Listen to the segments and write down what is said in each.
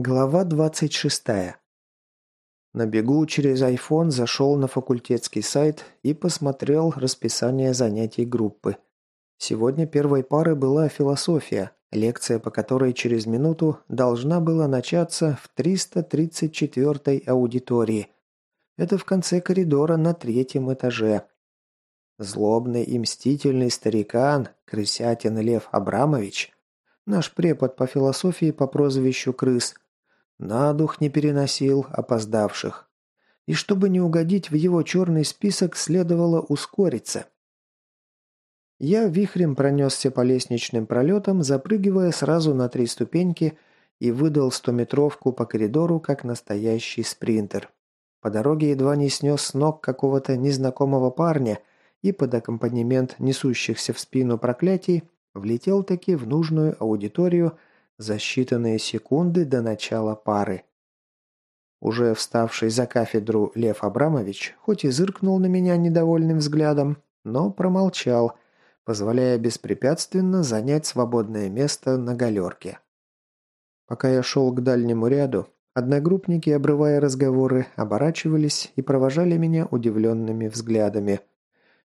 Глава 26. На бегу через iPhone зашел на факультетский сайт и посмотрел расписание занятий группы. Сегодня первой парой была философия, лекция по которой через минуту должна была начаться в 334-й аудитории. Это в конце коридора на третьем этаже. Злобный и мстительный старикан, крысятин Лев Абрамович, наш препод по философии по прозвищу Крыс – на дух не переносил опоздавших. И чтобы не угодить в его черный список, следовало ускориться. Я вихрем пронесся по лестничным пролетам, запрыгивая сразу на три ступеньки и выдал стометровку по коридору, как настоящий спринтер. По дороге едва не снес с ног какого-то незнакомого парня и под аккомпанемент несущихся в спину проклятий влетел таки в нужную аудиторию, за считанные секунды до начала пары. Уже вставший за кафедру Лев Абрамович, хоть и зыркнул на меня недовольным взглядом, но промолчал, позволяя беспрепятственно занять свободное место на галерке. Пока я шел к дальнему ряду, одногруппники, обрывая разговоры, оборачивались и провожали меня удивленными взглядами.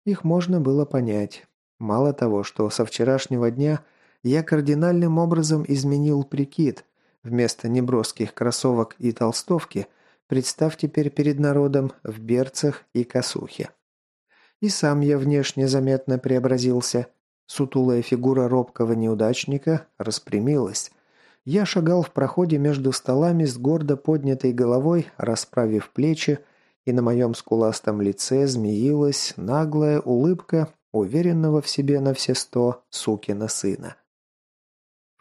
Их можно было понять. Мало того, что со вчерашнего дня – я кардинальным образом изменил прикид. Вместо неброских кроссовок и толстовки представь теперь перед народом в берцах и косухе. И сам я внешне заметно преобразился. Сутулая фигура робкого неудачника распрямилась. Я шагал в проходе между столами с гордо поднятой головой, расправив плечи, и на моем скуластом лице змеилась наглая улыбка уверенного в себе на все сто сукина сына.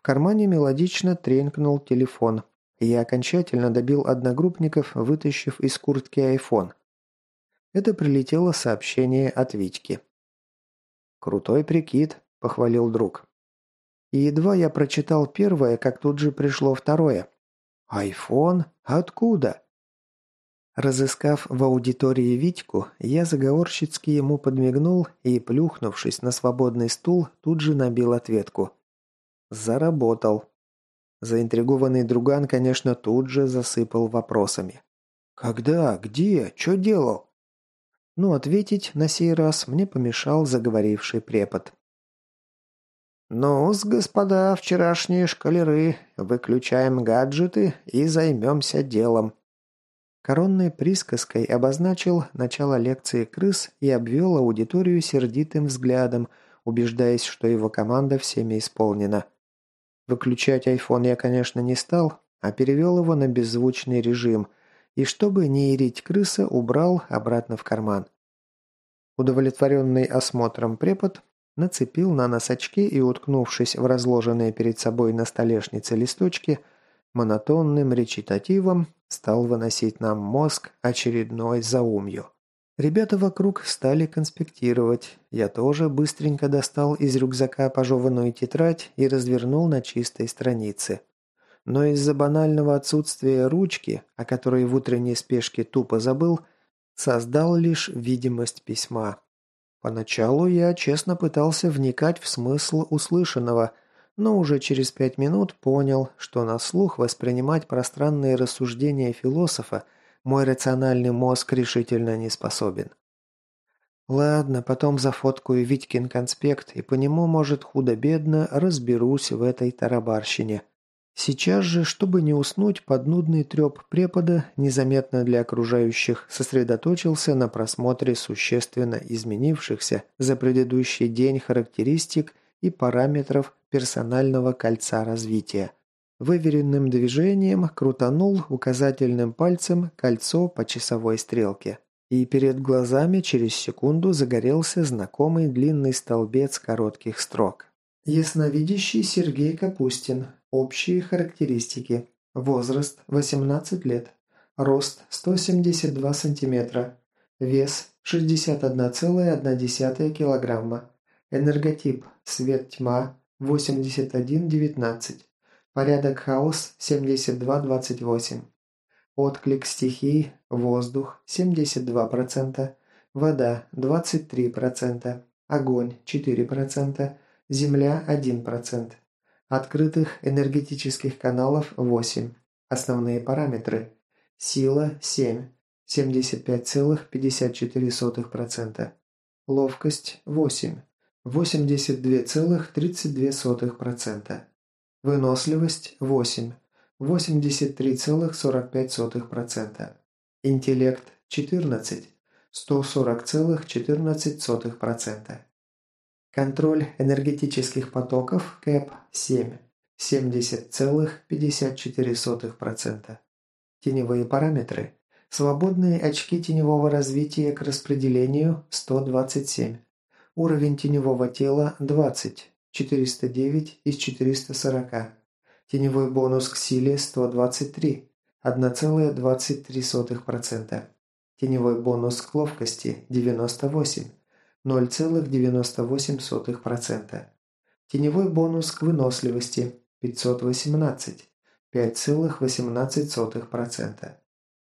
В кармане мелодично тренькнул телефон. Я окончательно добил одногруппников, вытащив из куртки айфон. Это прилетело сообщение от Витьки. «Крутой прикид», – похвалил друг. И едва я прочитал первое, как тут же пришло второе. «Айфон? Откуда?» Разыскав в аудитории Витьку, я заговорщицки ему подмигнул и, плюхнувшись на свободный стул, тут же набил ответку. Заработал. Заинтригованный друган, конечно, тут же засыпал вопросами. «Когда? Где? Что делал?» Ну, ответить на сей раз мне помешал заговоривший препод. «Ну-с, господа, вчерашние шкалеры, выключаем гаджеты и займемся делом». Коронной присказкой обозначил начало лекции крыс и обвел аудиторию сердитым взглядом, убеждаясь, что его команда всеми исполнена. Выключать iPhone я, конечно, не стал, а перевел его на беззвучный режим и, чтобы не ирить крыса, убрал обратно в карман. Удовлетворенный осмотром препод нацепил на нос очки и, уткнувшись в разложенные перед собой на столешнице листочки, монотонным речитативом стал выносить нам мозг очередной заумью. Ребята вокруг стали конспектировать. Я тоже быстренько достал из рюкзака пожеванную тетрадь и развернул на чистой странице. Но из-за банального отсутствия ручки, о которой в утренней спешке тупо забыл, создал лишь видимость письма. Поначалу я честно пытался вникать в смысл услышанного, но уже через пять минут понял, что на слух воспринимать пространные рассуждения философа – мой рациональный мозг решительно не способен. Ладно, потом зафоткаю Витькин конспект, и по нему, может, худо-бедно разберусь в этой тарабарщине. Сейчас же, чтобы не уснуть под нудный треп препода, незаметно для окружающих сосредоточился на просмотре существенно изменившихся за предыдущий день характеристик и параметров персонального кольца развития – Выверенным движением крутанул указательным пальцем кольцо по часовой стрелке. И перед глазами через секунду загорелся знакомый длинный столбец коротких строк. Ясновидящий Сергей Капустин. Общие характеристики. Возраст 18 лет. Рост 172 сантиметра. Вес 61,1 килограмма. Энерготип. Свет-тьма 8119. Порядок хаос 72-28. Отклик стихий воздух 72%, вода 23%, огонь 4%, земля 1%. Открытых энергетических каналов 8. Основные параметры. Сила – 7, 75,54%. Ловкость – 8, 82,32%. Выносливость – 8, 83,45%. Интеллект – 14, 140,14%. Контроль энергетических потоков – КЭП – 7, 70,54%. Теневые параметры. Свободные очки теневого развития к распределению – 127. Уровень теневого тела – 20, 409 из 440. Теневой бонус к силе – 123, 1,23%. Теневой бонус к ловкости – 98, 0,98%. Теневой бонус к выносливости 518, 5,18%.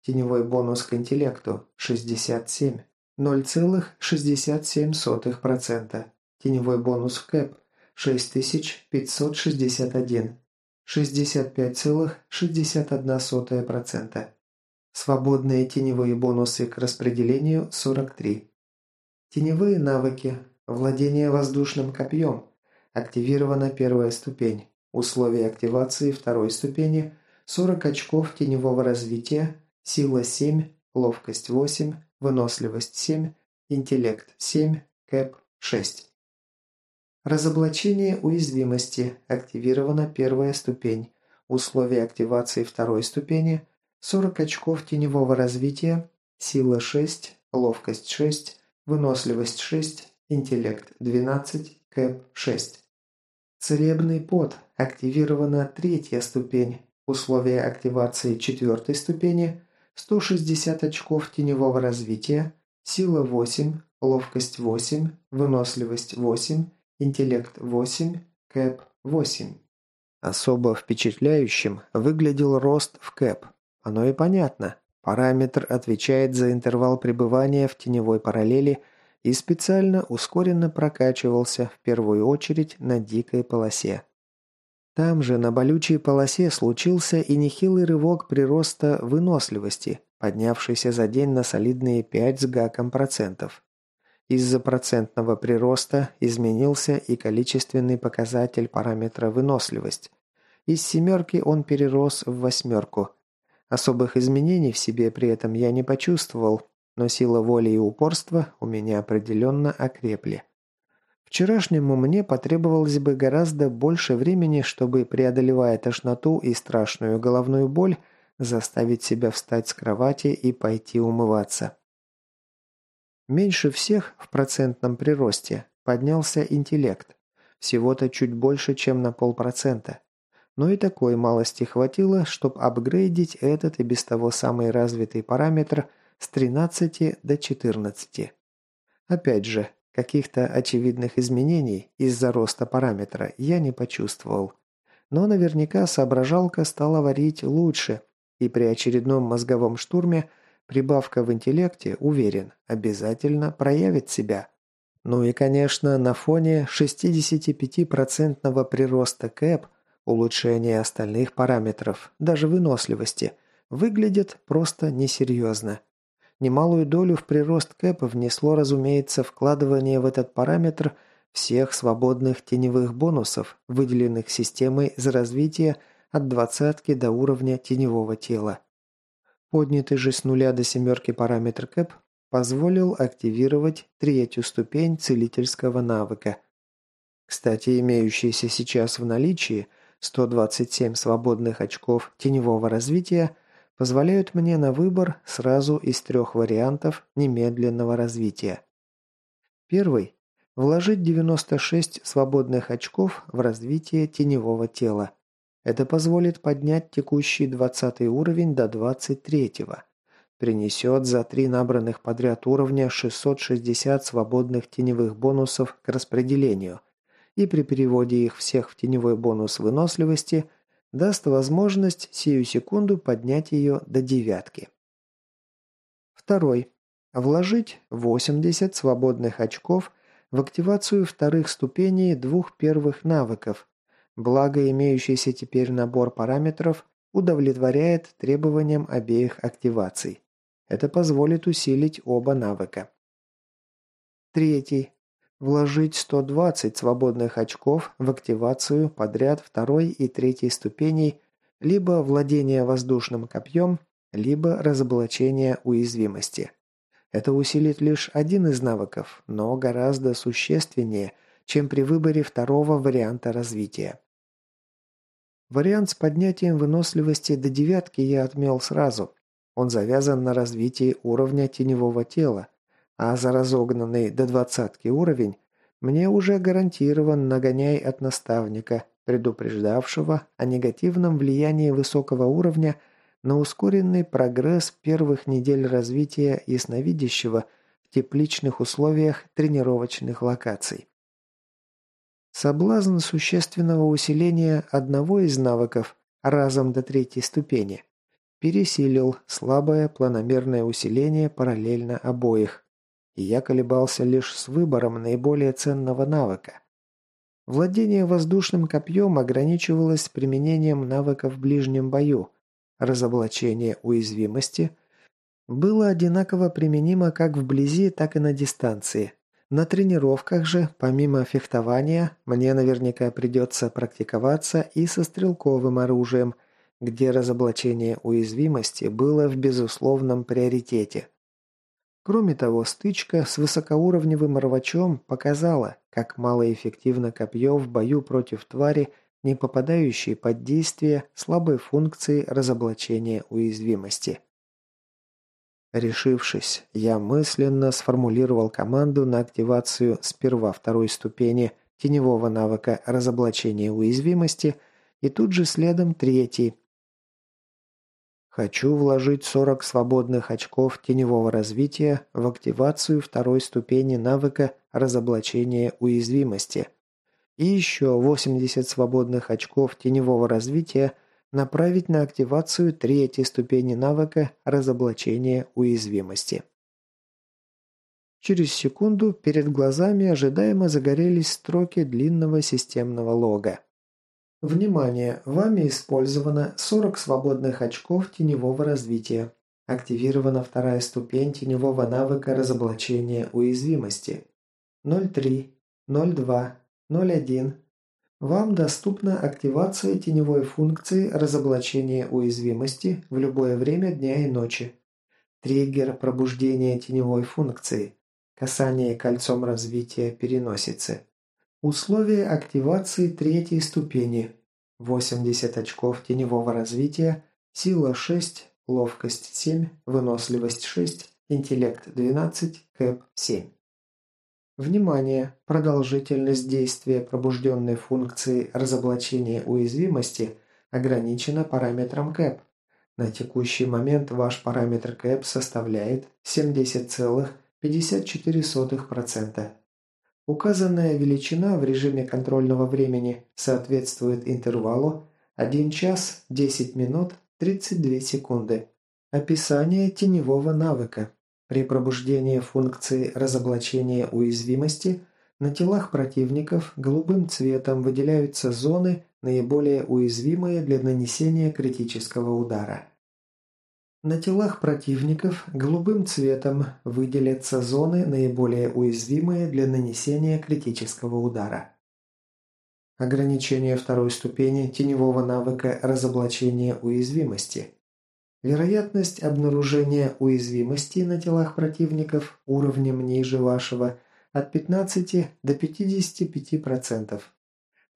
Теневой бонус к интеллекту 67, 0,67%. Теневой бонус в КЭП 6561, 65,61%. Свободные теневые бонусы к распределению 43. Теневые навыки. Владение воздушным копьем. Активирована первая ступень. Условия активации второй ступени. 40 очков теневого развития. Сила 7. Ловкость 8. Выносливость 7. Интеллект 7. Кэп 6. Разоблачение уязвимости. Активирована первая ступень. Условия активации второй ступени. 40 очков теневого развития. Сила 6. Ловкость 6. Выносливость 6. Интеллект 12. Кэп 6. Целебный пот. Активирована третья ступень. Условия активации четвертой ступени. 160 очков теневого развития. Сила 8. Ловкость 8. Выносливость 8. Интеллект 8. Кэп 8. Особо впечатляющим выглядел рост в кэп. Оно и понятно. Параметр отвечает за интервал пребывания в теневой параллели и специально ускоренно прокачивался в первую очередь на дикой полосе. Там же на болючей полосе случился и нехилый рывок прироста выносливости, поднявшийся за день на солидные 5 с гаком процентов. Из-за процентного прироста изменился и количественный показатель параметра выносливость. Из семерки он перерос в восьмерку. Особых изменений в себе при этом я не почувствовал, но сила воли и упорства у меня определенно окрепли. Вчерашнему мне потребовалось бы гораздо больше времени, чтобы, преодолевая тошноту и страшную головную боль, заставить себя встать с кровати и пойти умываться. Меньше всех в процентном приросте поднялся интеллект. Всего-то чуть больше, чем на полпроцента. Но и такой малости хватило, чтобы апгрейдить этот и без того самый развитый параметр с 13 до 14. Опять же, каких-то очевидных изменений из-за роста параметра я не почувствовал. Но наверняка соображалка стала варить лучше, и при очередном мозговом штурме – Прибавка в интеллекте, уверен, обязательно проявит себя. Ну и, конечно, на фоне 65% прироста КЭП, улучшение остальных параметров, даже выносливости, выглядит просто несерьезно. Немалую долю в прирост КЭП внесло, разумеется, вкладывание в этот параметр всех свободных теневых бонусов, выделенных системой за развитие от двадцатки до уровня теневого тела. Поднятый же с нуля до семерки параметр КЭП позволил активировать третью ступень целительского навыка. Кстати, имеющиеся сейчас в наличии 127 свободных очков теневого развития позволяют мне на выбор сразу из трех вариантов немедленного развития. Первый – вложить 96 свободных очков в развитие теневого тела. Это позволит поднять текущий 20 уровень до 23-го. Принесет за три набранных подряд уровня 660 свободных теневых бонусов к распределению. И при переводе их всех в теневой бонус выносливости даст возможность сию секунду поднять ее до девятки. Второй. Вложить 80 свободных очков в активацию вторых ступеней двух первых навыков – Благо, имеющийся теперь набор параметров удовлетворяет требованиям обеих активаций. Это позволит усилить оба навыка. Третий. Вложить 120 свободных очков в активацию подряд второй и третьей ступеней либо владение воздушным копьем, либо разоблачение уязвимости. Это усилит лишь один из навыков, но гораздо существеннее, чем при выборе второго варианта развития. Вариант с поднятием выносливости до девятки я отмел сразу. Он завязан на развитии уровня теневого тела, а за разогнанный до двадцатки уровень мне уже гарантирован нагоняй от наставника, предупреждавшего о негативном влиянии высокого уровня на ускоренный прогресс первых недель развития ясновидящего в тепличных условиях тренировочных локаций. Соблазн существенного усиления одного из навыков разом до третьей ступени. Пересилил слабое планомерное усиление параллельно обоих, и я колебался лишь с выбором наиболее ценного навыка. Владение воздушным копьем ограничивалось применением навыка в ближнем бою, разоблачение уязвимости было одинаково применимо как вблизи, так и на дистанции – на тренировках же, помимо фехтования, мне наверняка придется практиковаться и со стрелковым оружием, где разоблачение уязвимости было в безусловном приоритете. Кроме того, стычка с высокоуровневым рвачом показала, как малоэффективно копье в бою против твари, не попадающей под действие слабой функции разоблачения уязвимости. Решившись, я мысленно сформулировал команду на активацию сперва второй ступени теневого навыка разоблачения уязвимости и тут же следом третий. Хочу вложить 40 свободных очков теневого развития в активацию второй ступени навыка разоблачения уязвимости и еще 80 свободных очков теневого развития – направить на активацию третьей ступени навыка разоблачения уязвимости. Через секунду перед глазами ожидаемо загорелись строки длинного системного лога. Внимание! Вами использовано 40 свободных очков теневого развития. Активирована вторая ступень теневого навыка разоблачения уязвимости. 03, 02, 01, вам доступна активация теневой функции разоблачения уязвимости в любое время дня и ночи. Триггер пробуждения теневой функции. Касание кольцом развития переносицы. Условия активации третьей ступени. 80 очков теневого развития, сила 6, ловкость 7, выносливость 6, интеллект 12, кэп 7. Внимание! Продолжительность действия пробужденной функции разоблачения уязвимости ограничена параметром КЭП. На текущий момент ваш параметр КЭП составляет 70,54%. Указанная величина в режиме контрольного времени соответствует интервалу 1 час 10 минут 32 секунды. Описание теневого навыка. При пробуждении функции разоблачения уязвимости на телах противников голубым цветом выделяются зоны, наиболее уязвимые для нанесения критического удара. На телах противников голубым цветом выделятся зоны, наиболее уязвимые для нанесения критического удара. Ограничение второй ступени теневого навыка разоблачения уязвимости – Вероятность обнаружения уязвимости на телах противников уровнем ниже вашего от 15 до 55%.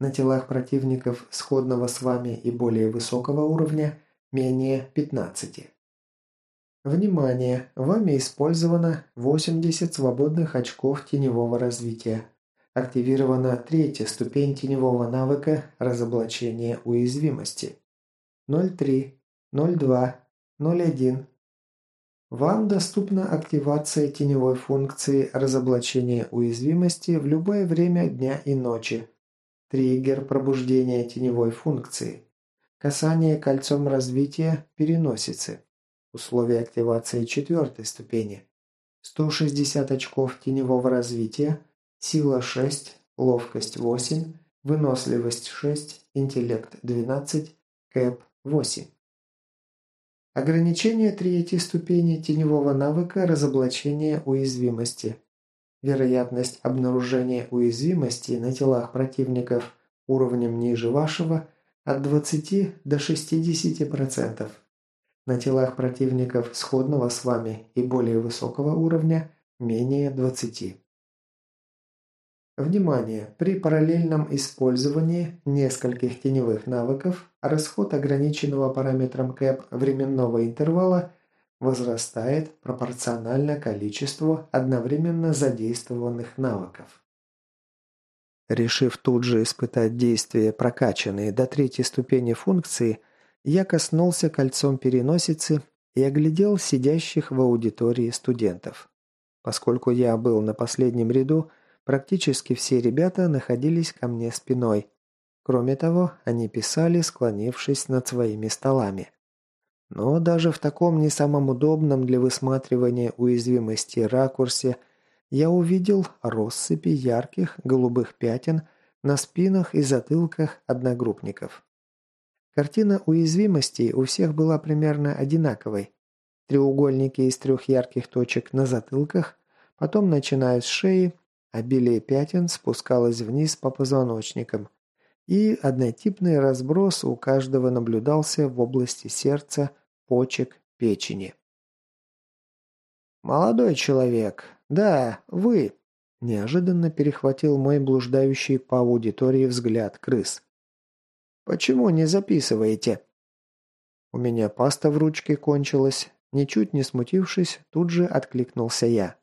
На телах противников сходного с вами и более высокого уровня менее 15. Внимание! Вами использовано 80 свободных очков теневого развития. Активирована третья ступень теневого навыка разоблачения уязвимости. 03, 02, 01. Вам доступна активация теневой функции разоблачения уязвимости в любое время дня и ночи. Триггер пробуждения теневой функции. Касание кольцом развития переносицы. Условия активации четвертой ступени. 160 очков теневого развития, сила 6, ловкость 8, выносливость 6, интеллект 12, кэп 8. Ограничение третьей ступени теневого навыка разоблачения уязвимости. Вероятность обнаружения уязвимости на телах противников уровнем ниже вашего от 20 до 60%. На телах противников сходного с вами и более высокого уровня менее 20. Внимание! При параллельном использовании нескольких теневых навыков расход ограниченного параметром КЭП временного интервала возрастает пропорционально количеству одновременно задействованных навыков. Решив тут же испытать действия, прокачанные до третьей ступени функции, я коснулся кольцом переносицы и оглядел сидящих в аудитории студентов. Поскольку я был на последнем ряду, практически все ребята находились ко мне спиной. Кроме того, они писали, склонившись над своими столами. Но даже в таком не самом удобном для высматривания уязвимости ракурсе я увидел россыпи ярких голубых пятен на спинах и затылках одногруппников. Картина уязвимостей у всех была примерно одинаковой. Треугольники из трех ярких точек на затылках, потом начиная с шеи, обилие пятен спускалось вниз по позвоночникам, и однотипный разброс у каждого наблюдался в области сердца, почек, печени. «Молодой человек, да, вы!» Неожиданно перехватил мой блуждающий по аудитории взгляд крыс. «Почему не записываете?» У меня паста в ручке кончилась. Ничуть не смутившись, тут же откликнулся я.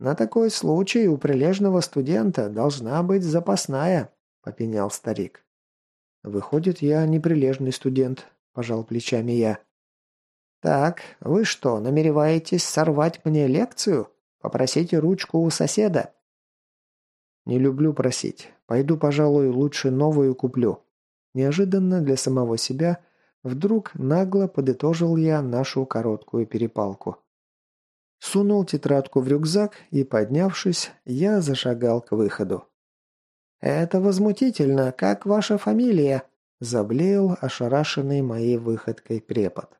«На такой случай у прилежного студента должна быть запасная», – попенял старик. «Выходит, я неприлежный студент», – пожал плечами я. «Так, вы что, намереваетесь сорвать мне лекцию? Попросите ручку у соседа». «Не люблю просить. Пойду, пожалуй, лучше новую куплю». Неожиданно для самого себя вдруг нагло подытожил я нашу короткую перепалку. Сунул тетрадку в рюкзак и, поднявшись, я зашагал к выходу. «Это возмутительно. Как ваша фамилия?» – заблеял ошарашенный моей выходкой препод.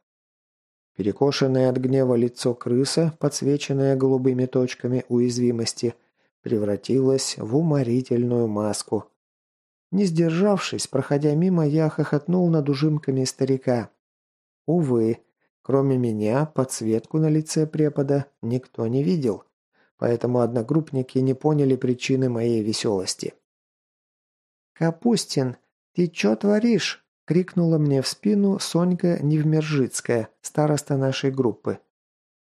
Перекошенное от гнева лицо крыса, подсвеченное голубыми точками уязвимости, превратилось в уморительную маску. Не сдержавшись, проходя мимо, я хохотнул над ужимками старика. Увы, кроме меня, подсветку на лице препода никто не видел, поэтому одногруппники не поняли причины моей веселости. «Капустин, ты чё творишь?» Крикнула мне в спину Сонька Невмержицкая, староста нашей группы.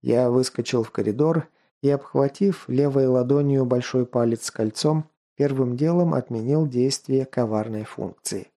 Я выскочил в коридор и, обхватив левой ладонью большой палец с кольцом, первым делом отменил действие коварной функции.